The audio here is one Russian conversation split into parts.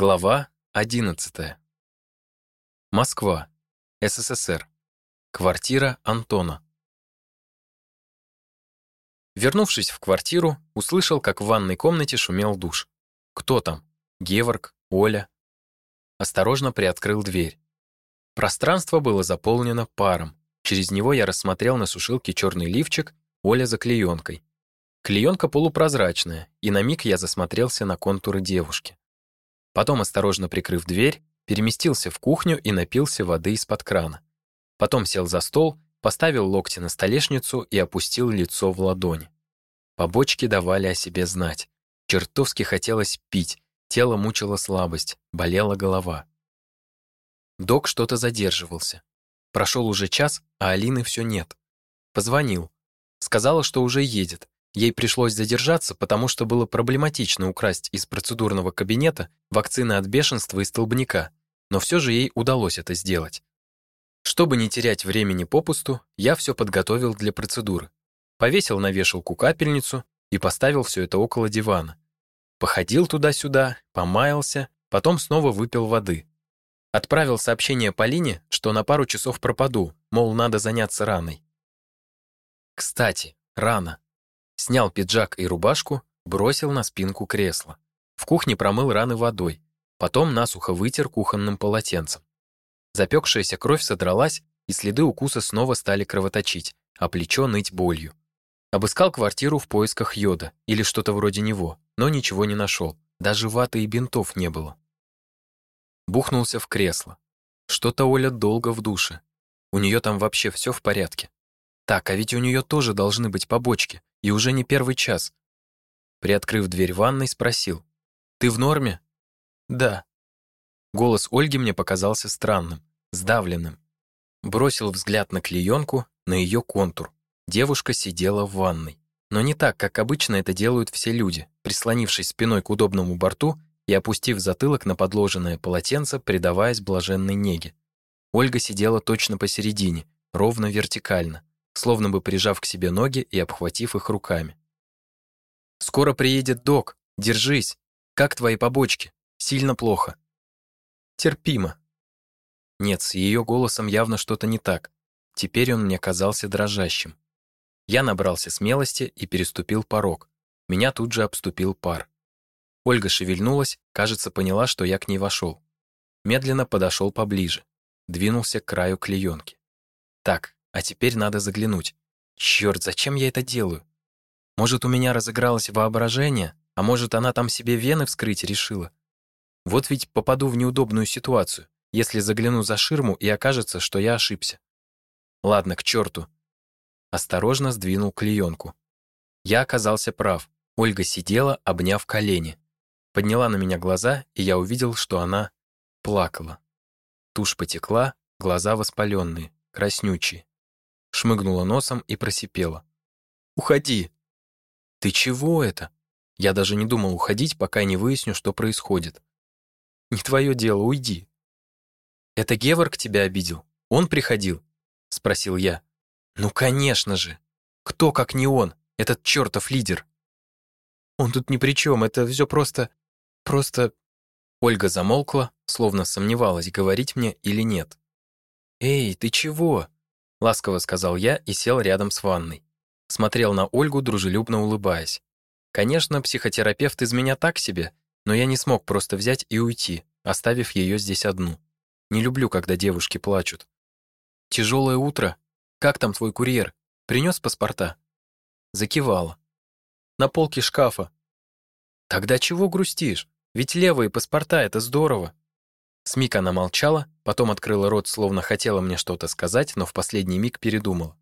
Глава 11. Москва. СССР. Квартира Антона. Вернувшись в квартиру, услышал, как в ванной комнате шумел душ. Кто там? Геворг? Оля? Осторожно приоткрыл дверь. Пространство было заполнено паром. Через него я рассмотрел на сушилке черный лифчик, Оля за клеенкой. Клеенка полупрозрачная, и на миг я засмотрелся на контуры девушки. Потом, осторожно прикрыв дверь, переместился в кухню и напился воды из-под крана. Потом сел за стол, поставил локти на столешницу и опустил лицо в ладони. Побочки давали о себе знать. Чертовски хотелось пить, тело мучило слабость, болела голова. Док что-то задерживался. Прошел уже час, а Алины все нет. Позвонил. Сказала, что уже едет, Ей пришлось задержаться, потому что было проблематично украсть из процедурного кабинета вакцины от бешенства и столбняка, но все же ей удалось это сделать. Чтобы не терять времени попусту, я все подготовил для процедуры. Повесил на вешалку капельницу и поставил все это около дивана. Походил туда-сюда, помаялся, потом снова выпил воды. Отправил сообщение Полине, что на пару часов пропаду, мол, надо заняться раной. Кстати, рана. Снял пиджак и рубашку, бросил на спинку кресла. В кухне промыл раны водой, потом насухо вытер кухонным полотенцем. Запекшаяся кровь содралась, и следы укуса снова стали кровоточить, а плечо ныть болью. Обыскал квартиру в поисках йода или что-то вроде него, но ничего не нашел. Даже ваты и бинтов не было. Бухнулся в кресло. Что-то Оля долго в душе. У нее там вообще все в порядке. Так, а ведь у нее тоже должны быть побочки, и уже не первый час. Приоткрыв дверь ванной, спросил. «Ты в норме?» «Да». Голос Ольги мне показался странным, сдавленным. Бросил взгляд на клеенку, на ее контур. Девушка сидела в ванной. Но не так, как обычно это делают все люди, прислонившись спиной к удобному борту и опустив затылок на подложенное полотенце, предаваясь блаженной неге. Ольга сидела точно посередине, ровно вертикально словно бы прижав к себе ноги и обхватив их руками. «Скоро приедет док. Держись. Как твои побочки? Сильно плохо?» «Терпимо». Нет, с ее голосом явно что-то не так. Теперь он мне казался дрожащим. Я набрался смелости и переступил порог. Меня тут же обступил пар. Ольга шевельнулась, кажется, поняла, что я к ней вошел. Медленно подошел поближе. Двинулся к краю клеенки. Так, а теперь надо заглянуть. Черт, зачем я это делаю? Может, у меня разыгралось воображение, а может, она там себе вены вскрыть решила? Вот ведь попаду в неудобную ситуацию, если загляну за ширму и окажется, что я ошибся. Ладно, к черту. Осторожно сдвинул клеенку. Я оказался прав. Ольга сидела, обняв колени. Подняла на меня глаза, и я увидел, что она плакала. Тушь потекла, глаза воспаленные, краснючие шмыгнула носом и просипела. «Уходи!» «Ты чего это?» Я даже не думал уходить, пока не выясню, что происходит. «Не твое дело, уйди!» «Это Геворг тебя обидел? Он приходил?» — спросил я. «Ну, конечно же! Кто, как не он, этот чертов лидер?» «Он тут ни при чем, это все просто... просто...» Ольга замолкла, словно сомневалась, говорить мне или нет. «Эй, ты чего?» Ласково сказал я и сел рядом с ванной. Смотрел на Ольгу, дружелюбно улыбаясь. Конечно, психотерапевт из меня так себе, но я не смог просто взять и уйти, оставив ее здесь одну. Не люблю, когда девушки плачут. Тяжелое утро. Как там твой курьер? Принес паспорта? Закивала. На полке шкафа. Тогда чего грустишь? Ведь левые паспорта это здорово. Смик она молчала, потом открыла рот, словно хотела мне что-то сказать, но в последний миг передумала.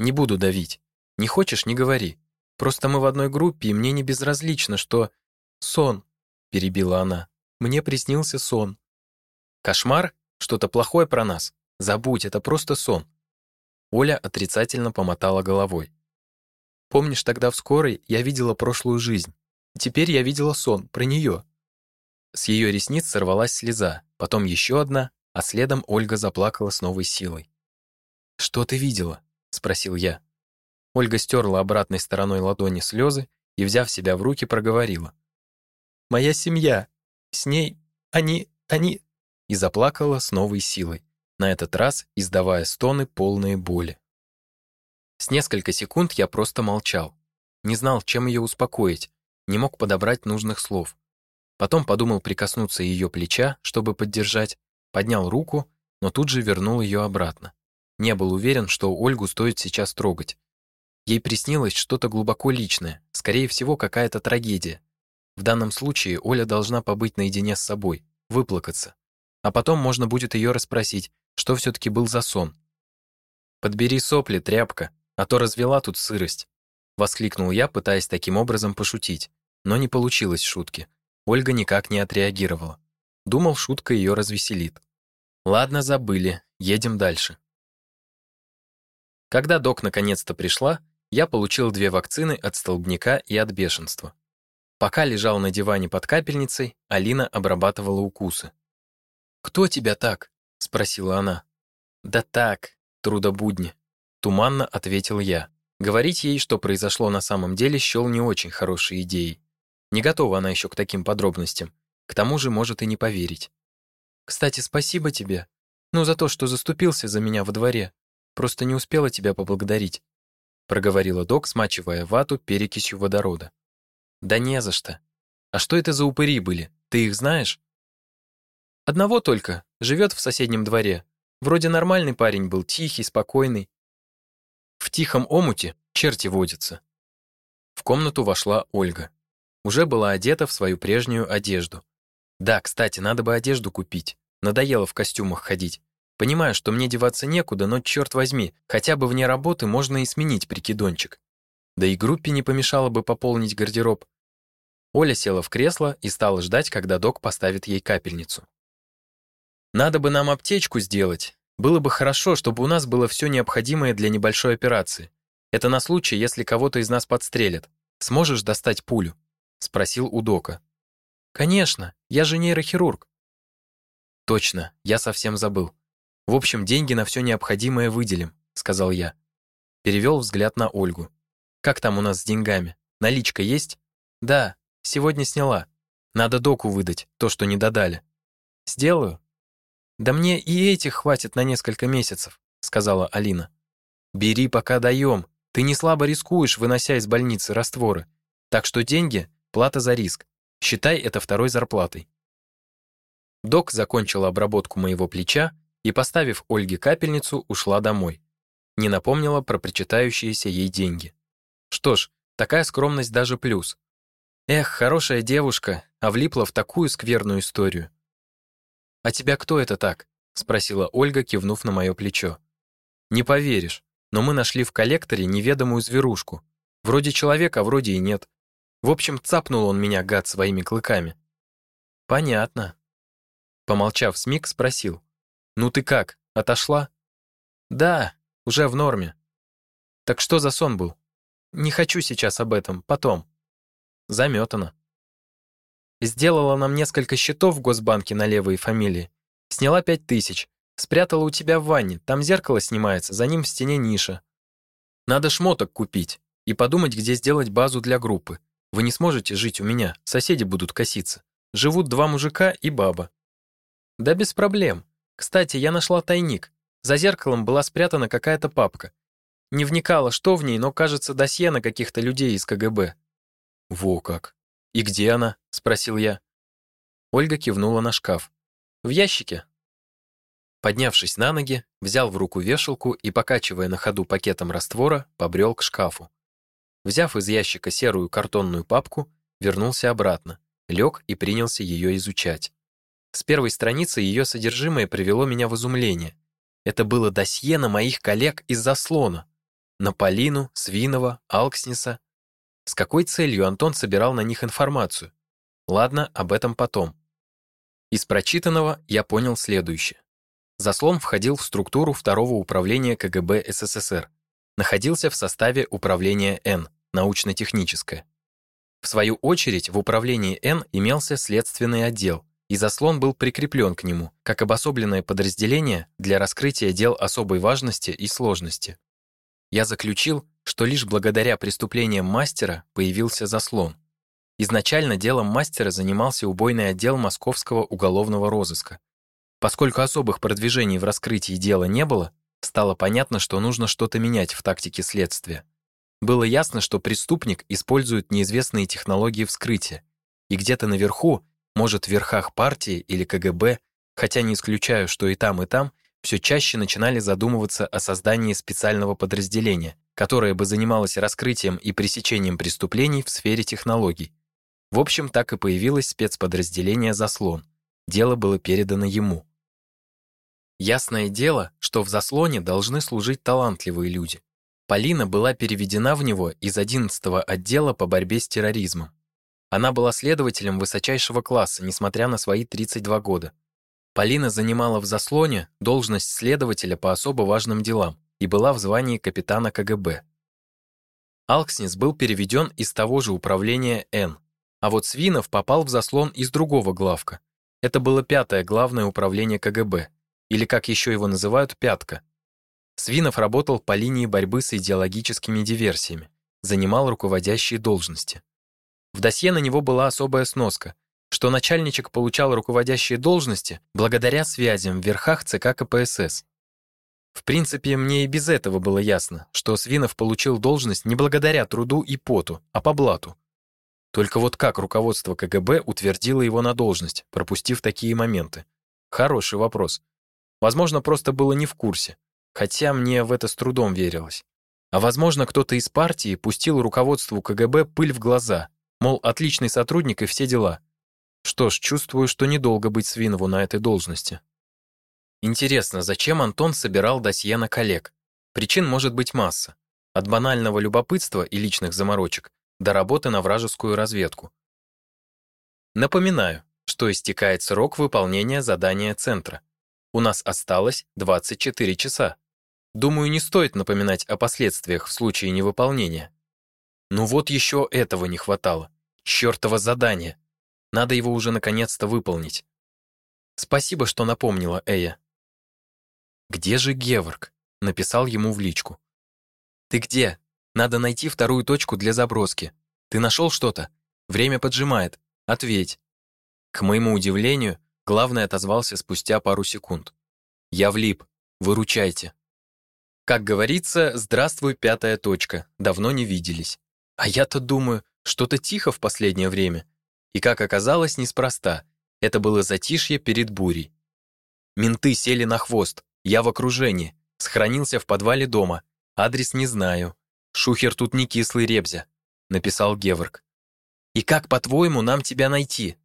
«Не буду давить. Не хочешь — не говори. Просто мы в одной группе, и мне не безразлично, что...» «Сон», — перебила она. «Мне приснился сон». «Кошмар? Что-то плохое про нас? Забудь, это просто сон». Оля отрицательно помотала головой. «Помнишь, тогда в скорой я видела прошлую жизнь. Теперь я видела сон про нее. С ее ресниц сорвалась слеза, потом еще одна, а следом Ольга заплакала с новой силой. «Что ты видела?» — спросил я. Ольга стерла обратной стороной ладони слезы и, взяв себя в руки, проговорила. «Моя семья! с ней, они, они...» и заплакала с новой силой, на этот раз издавая стоны полные боли. С несколько секунд я просто молчал. Не знал, чем ее успокоить, не мог подобрать нужных слов. Потом подумал прикоснуться ее плеча, чтобы поддержать, поднял руку, но тут же вернул ее обратно. Не был уверен, что Ольгу стоит сейчас трогать. Ей приснилось что-то глубоко личное, скорее всего, какая-то трагедия. В данном случае Оля должна побыть наедине с собой, выплакаться. А потом можно будет ее расспросить, что все таки был за сон. «Подбери сопли, тряпка, а то развела тут сырость», воскликнул я, пытаясь таким образом пошутить, но не получилось шутки. Ольга никак не отреагировала. Думал, шутка ее развеселит. Ладно, забыли, едем дальше. Когда док наконец-то пришла, я получил две вакцины от столбняка и от бешенства. Пока лежал на диване под капельницей, Алина обрабатывала укусы. «Кто тебя так?» — спросила она. «Да так, трудобудни», — туманно ответил я. Говорить ей, что произошло на самом деле, счел не очень хорошей идеей. Не готова она еще к таким подробностям. К тому же может и не поверить. «Кстати, спасибо тебе. Ну, за то, что заступился за меня во дворе. Просто не успела тебя поблагодарить проговорила док, смачивая вату перекисью водорода. Да не за что. А что это за упыри были? Ты их знаешь? Одного только, живет в соседнем дворе. Вроде нормальный парень был, тихий, спокойный. В тихом омуте черти водятся. В комнату вошла Ольга. Уже была одета в свою прежнюю одежду. Да, кстати, надо бы одежду купить. Надоело в костюмах ходить. Понимаю, что мне деваться некуда, но черт возьми, хотя бы вне работы можно и сменить прикидончик. Да и группе не помешало бы пополнить гардероб. Оля села в кресло и стала ждать, когда док поставит ей капельницу. Надо бы нам аптечку сделать. Было бы хорошо, чтобы у нас было все необходимое для небольшой операции. Это на случай, если кого-то из нас подстрелят. Сможешь достать пулю? Спросил у дока. Конечно, я же нейрохирург. Точно, я совсем забыл. В общем, деньги на все необходимое выделим, сказал я. Перевел взгляд на Ольгу. Как там у нас с деньгами? Наличка есть? Да, сегодня сняла. Надо доку выдать, то, что не додали. Сделаю. Да мне и этих хватит на несколько месяцев, сказала Алина. Бери, пока даем. Ты не слабо рискуешь, вынося из больницы растворы. Так что деньги плата за риск. Считай это второй зарплатой. Док закончил обработку моего плеча и, поставив Ольге капельницу, ушла домой. Не напомнила про причитающиеся ей деньги. Что ж, такая скромность даже плюс. Эх, хорошая девушка, а влипла в такую скверную историю. «А тебя кто это так?» — спросила Ольга, кивнув на мое плечо. «Не поверишь, но мы нашли в коллекторе неведомую зверушку. Вроде человека, вроде и нет. В общем, цапнул он меня, гад, своими клыками». «Понятно». Помолчав с миг, спросил. «Ну ты как, отошла?» «Да, уже в норме». «Так что за сон был?» «Не хочу сейчас об этом, потом». Заметано. Сделала нам несколько счетов в Госбанке на левые фамилии. Сняла пять тысяч. Спрятала у тебя в ванне, там зеркало снимается, за ним в стене ниша. Надо шмоток купить и подумать, где сделать базу для группы. Вы не сможете жить у меня, соседи будут коситься. Живут два мужика и баба. Да без проблем. Кстати, я нашла тайник. За зеркалом была спрятана какая-то папка. Не вникала, что в ней, но, кажется, досье на каких-то людей из КГБ. Во как. И где она? спросил я. Ольга кивнула на шкаф. В ящике. Поднявшись на ноги, взял в руку вешалку и, покачивая на ходу пакетом раствора, побрел к шкафу. Взяв из ящика серую картонную папку, вернулся обратно, лег и принялся ее изучать. С первой страницы ее содержимое привело меня в изумление. Это было досье на моих коллег из заслона. На Полину, Свинова, Алкснеса. С какой целью Антон собирал на них информацию? Ладно, об этом потом. Из прочитанного я понял следующее. Заслон входил в структуру второго управления КГБ СССР. Находился в составе управления Н, научно-техническое. В свою очередь, в управлении Н имелся следственный отдел, и заслон был прикреплен к нему, как обособленное подразделение для раскрытия дел особой важности и сложности. Я заключил, что лишь благодаря преступлениям мастера появился заслон. Изначально делом мастера занимался убойный отдел Московского уголовного розыска. Поскольку особых продвижений в раскрытии дела не было, стало понятно, что нужно что-то менять в тактике следствия. Было ясно, что преступник использует неизвестные технологии вскрытия, и где-то наверху, может, в верхах партии или КГБ, хотя не исключаю, что и там, и там, все чаще начинали задумываться о создании специального подразделения, которое бы занималось раскрытием и пресечением преступлений в сфере технологий. В общем, так и появилось спецподразделение «Заслон». Дело было передано ему. Ясное дело, что в «Заслоне» должны служить талантливые люди. Полина была переведена в него из 11-го отдела по борьбе с терроризмом. Она была следователем высочайшего класса, несмотря на свои 32 года. Полина занимала в «Заслоне» должность следователя по особо важным делам и была в звании капитана КГБ. Алкснис был переведен из того же управления Н, а вот Свинов попал в заслон из другого главка. Это было пятое главное управление КГБ, или как еще его называют, пятка. Свинов работал по линии борьбы с идеологическими диверсиями, занимал руководящие должности. В досье на него была особая сноска, что начальничек получал руководящие должности благодаря связям в верхах ЦК КПСС. В принципе, мне и без этого было ясно, что Свинов получил должность не благодаря труду и поту, а по блату. Только вот как руководство КГБ утвердило его на должность, пропустив такие моменты? Хороший вопрос. Возможно, просто было не в курсе, хотя мне в это с трудом верилось. А возможно, кто-то из партии пустил руководству КГБ пыль в глаза, мол, отличный сотрудник и все дела. Что ж, чувствую, что недолго быть Свинову на этой должности. Интересно, зачем Антон собирал досье на коллег? Причин может быть масса. От банального любопытства и личных заморочек до работы на вражескую разведку. Напоминаю, что истекает срок выполнения задания центра. У нас осталось 24 часа. Думаю, не стоит напоминать о последствиях в случае невыполнения. Ну вот еще этого не хватало. Чёртово задание. Надо его уже наконец-то выполнить. Спасибо, что напомнила, Эя. «Где же Геворг?» — написал ему в личку. «Ты где? Надо найти вторую точку для заброски. Ты нашел что-то? Время поджимает. Ответь». К моему удивлению, главный отозвался спустя пару секунд. «Я влип. Выручайте». Как говорится, здравствуй, пятая точка. Давно не виделись. А я-то думаю, что-то тихо в последнее время. И как оказалось, неспроста. Это было затишье перед бурей. Менты сели на хвост. Я в окружении. Сохранился в подвале дома. Адрес не знаю. Шухер тут не кислый ребзя, написал Геворг. И как, по-твоему, нам тебя найти?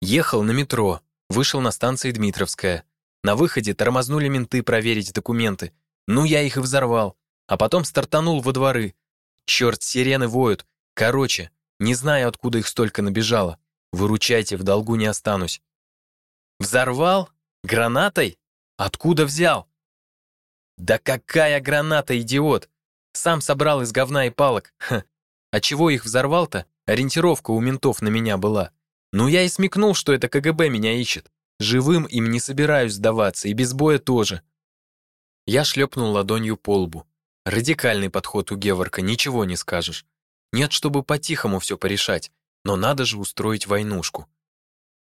Ехал на метро, вышел на станции Дмитровская. На выходе тормознули менты проверить документы. Ну, я их и взорвал. А потом стартанул во дворы. Черт, сирены воют. Короче, не знаю, откуда их столько набежало. Выручайте, в долгу не останусь. Взорвал? Гранатой? Откуда взял? Да какая граната, идиот! Сам собрал из говна и палок. Ха. А чего их взорвал-то? Ориентировка у ментов на меня была. Ну я и смекнул, что это КГБ меня ищет. Живым им не собираюсь сдаваться, и без боя тоже. Я шлепнул ладонью по лбу. Радикальный подход у Геворка, ничего не скажешь. Нет, чтобы по-тихому все порешать, но надо же устроить войнушку.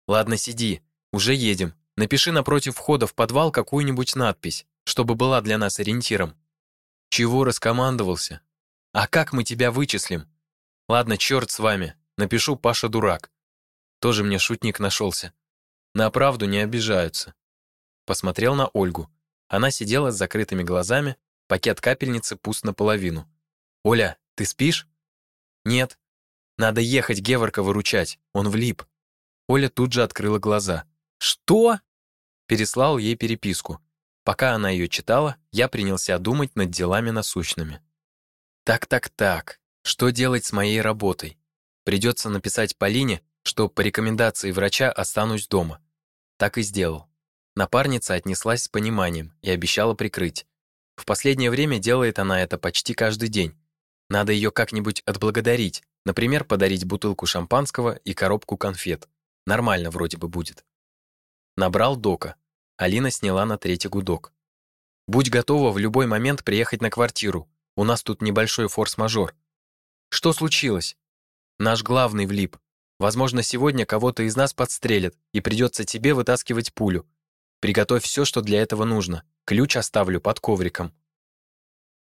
Ладно, сиди, уже едем. Напиши напротив входа в подвал какую-нибудь надпись, чтобы была для нас ориентиром. Чего раскомандовался? А как мы тебя вычислим? Ладно, черт с вами, напишу Паша дурак. Тоже мне шутник нашелся. На правду не обижаются. Посмотрел на Ольгу. Она сидела с закрытыми глазами, пакет капельницы пуст наполовину. «Оля, ты спишь?» «Нет. Надо ехать Геворка выручать, он влип». Оля тут же открыла глаза. «Что?» Переслал ей переписку. Пока она ее читала, я принялся думать над делами насущными. Так-так-так, что делать с моей работой? Придется написать Полине, что по рекомендации врача останусь дома. Так и сделал. Напарница отнеслась с пониманием и обещала прикрыть. В последнее время делает она это почти каждый день, надо ее как-нибудь отблагодарить, например, подарить бутылку шампанского и коробку конфет. Нормально вроде бы будет. Набрал дока. Алина сняла на третий гудок. Будь готова в любой момент приехать на квартиру. У нас тут небольшой форс-мажор. Что случилось? Наш главный влип. Возможно, сегодня кого-то из нас подстрелят, и придется тебе вытаскивать пулю. Приготовь все, что для этого нужно. Ключ оставлю под ковриком».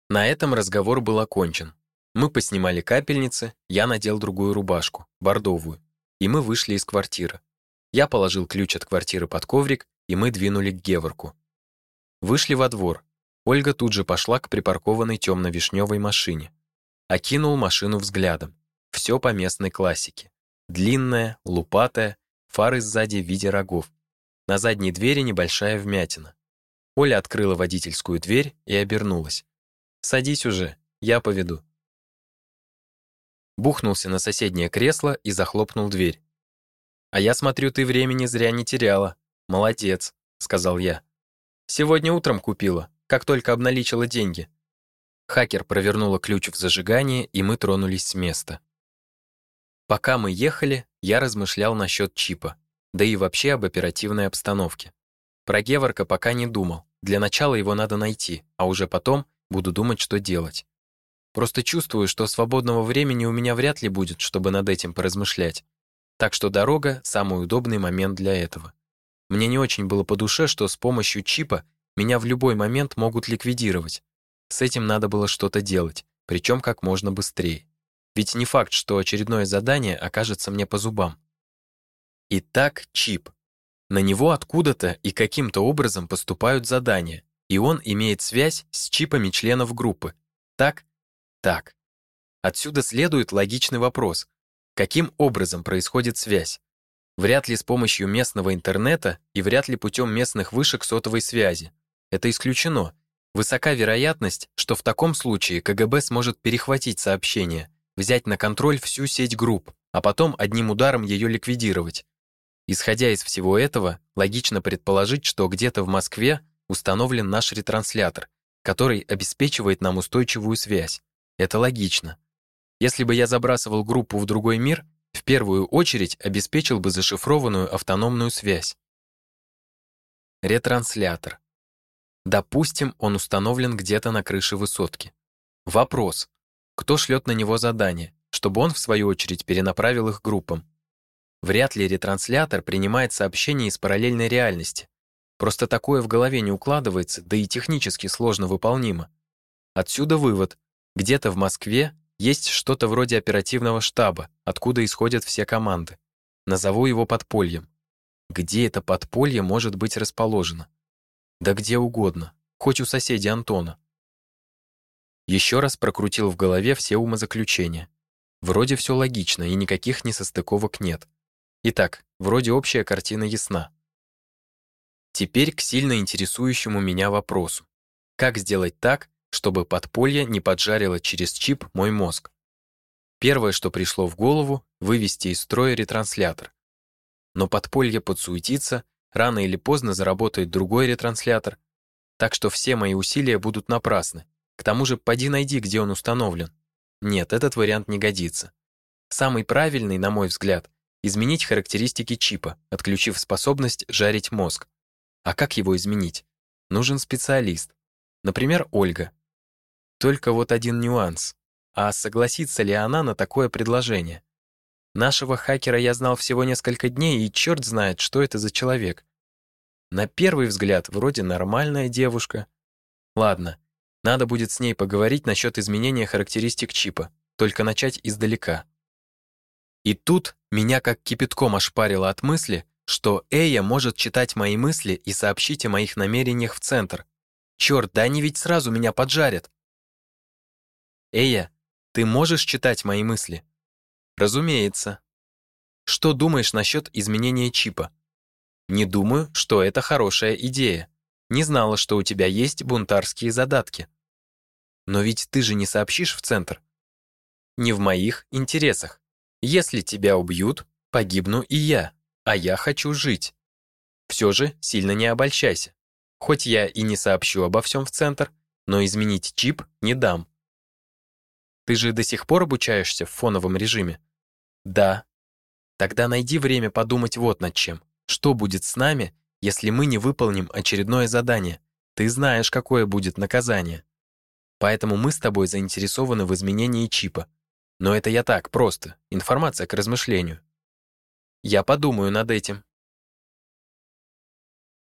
На этом разговор был окончен. Мы поснимали капельницы, я надел другую рубашку, бордовую, и мы вышли из квартиры. Я положил ключ от квартиры под коврик, и мы двинули к Геворку. Вышли во двор. Ольга тут же пошла к припаркованной темно-вишневой машине. Окинул машину взглядом. Все по местной классике. Длинная, лупатая, фары сзади в виде рогов. На задней двери небольшая вмятина. Оля открыла водительскую дверь и обернулась. «Садись уже, я поведу» бухнулся на соседнее кресло и захлопнул дверь. «А я смотрю, ты времени зря не теряла. Молодец», — сказал я. «Сегодня утром купила, как только обналичила деньги». Хакер провернула ключ в зажигание, и мы тронулись с места. Пока мы ехали, я размышлял насчет чипа, да и вообще об оперативной обстановке. Про Геворка пока не думал. Для начала его надо найти, а уже потом буду думать, что делать. Просто чувствую, что свободного времени у меня вряд ли будет, чтобы над этим поразмышлять. Так что дорога — самый удобный момент для этого. Мне не очень было по душе, что с помощью чипа меня в любой момент могут ликвидировать. С этим надо было что-то делать, причем как можно быстрее. Ведь не факт, что очередное задание окажется мне по зубам. Итак, чип. На него откуда-то и каким-то образом поступают задания, и он имеет связь с чипами членов группы. Так, так. Отсюда следует логичный вопрос. Каким образом происходит связь? Вряд ли с помощью местного интернета и вряд ли путем местных вышек сотовой связи. Это исключено. Высока вероятность, что в таком случае КГБ сможет перехватить сообщение, взять на контроль всю сеть групп, а потом одним ударом ее ликвидировать. Исходя из всего этого, логично предположить, что где-то в Москве установлен наш ретранслятор, который обеспечивает нам устойчивую связь. Это логично. Если бы я забрасывал группу в другой мир, в первую очередь обеспечил бы зашифрованную автономную связь. Ретранслятор. Допустим, он установлен где-то на крыше высотки. Вопрос. Кто шлет на него задание, чтобы он, в свою очередь, перенаправил их группам? Вряд ли ретранслятор принимает сообщения из параллельной реальности. Просто такое в голове не укладывается, да и технически сложно выполнимо. Отсюда вывод. Где-то в Москве есть что-то вроде оперативного штаба, откуда исходят все команды. Назову его подпольем. Где это подполье может быть расположено? Да где угодно, хоть у соседей Антона. Еще раз прокрутил в голове все умозаключения. Вроде все логично и никаких несостыковок нет. Итак, вроде общая картина ясна. Теперь к сильно интересующему меня вопросу. Как сделать так, чтобы подполье не поджарило через чип мой мозг. Первое, что пришло в голову, вывести из строя ретранслятор. Но подполье подсуетится, рано или поздно заработает другой ретранслятор, так что все мои усилия будут напрасны. К тому же, поди найди, где он установлен. Нет, этот вариант не годится. Самый правильный, на мой взгляд, изменить характеристики чипа, отключив способность жарить мозг. А как его изменить? Нужен специалист. Например, Ольга. Только вот один нюанс. А согласится ли она на такое предложение? Нашего хакера я знал всего несколько дней, и черт знает, что это за человек. На первый взгляд, вроде нормальная девушка. Ладно, надо будет с ней поговорить насчет изменения характеристик чипа, только начать издалека. И тут меня как кипятком ошпарило от мысли, что Эя может читать мои мысли и сообщить о моих намерениях в центр. Черт, да они ведь сразу меня поджарят. Эя, ты можешь читать мои мысли? Разумеется. Что думаешь насчет изменения чипа? Не думаю, что это хорошая идея. Не знала, что у тебя есть бунтарские задатки. Но ведь ты же не сообщишь в центр. Не в моих интересах. Если тебя убьют, погибну и я, а я хочу жить. Все же сильно не обольщайся. Хоть я и не сообщу обо всем в центр, но изменить чип не дам. Ты же до сих пор обучаешься в фоновом режиме? Да. Тогда найди время подумать вот над чем. Что будет с нами, если мы не выполним очередное задание? Ты знаешь, какое будет наказание. Поэтому мы с тобой заинтересованы в изменении чипа. Но это я так, просто, информация к размышлению. Я подумаю над этим.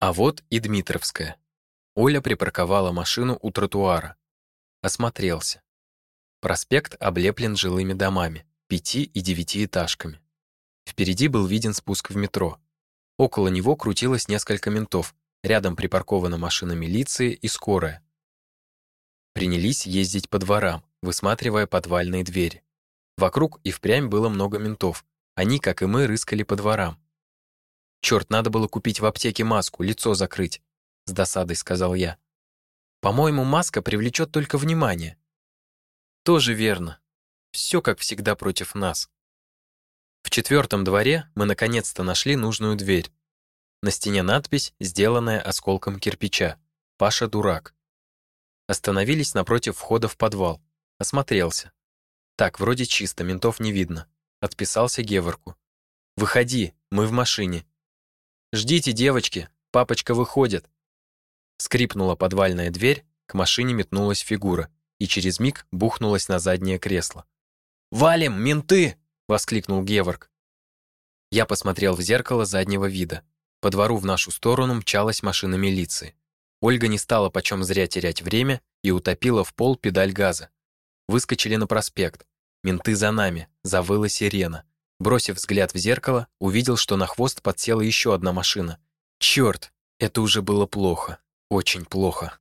А вот и Дмитровская. Оля припарковала машину у тротуара. Осмотрелся. Проспект облеплен жилыми домами, пяти- и девятиэтажками. Впереди был виден спуск в метро. Около него крутилось несколько ментов, рядом припаркована машина милиции и скорая. Принялись ездить по дворам, высматривая подвальные двери. Вокруг и впрямь было много ментов. Они, как и мы, рыскали по дворам. «Черт, надо было купить в аптеке маску, лицо закрыть», — с досадой сказал я. «По-моему, маска привлечет только внимание». «Тоже верно. Все, как всегда, против нас». В четвертом дворе мы наконец-то нашли нужную дверь. На стене надпись, сделанная осколком кирпича. «Паша дурак». Остановились напротив входа в подвал. Осмотрелся. Так, вроде чисто, ментов не видно. Отписался Геворку. «Выходи, мы в машине». «Ждите, девочки, папочка выходит». Скрипнула подвальная дверь, к машине метнулась фигура и через миг бухнулась на заднее кресло. «Валим, менты!» — воскликнул Геворг. Я посмотрел в зеркало заднего вида. По двору в нашу сторону мчалась машина милиции. Ольга не стала почем зря терять время и утопила в пол педаль газа. Выскочили на проспект. Менты за нами, завыла сирена. Бросив взгляд в зеркало, увидел, что на хвост подсела еще одна машина. Черт, это уже было плохо, очень плохо.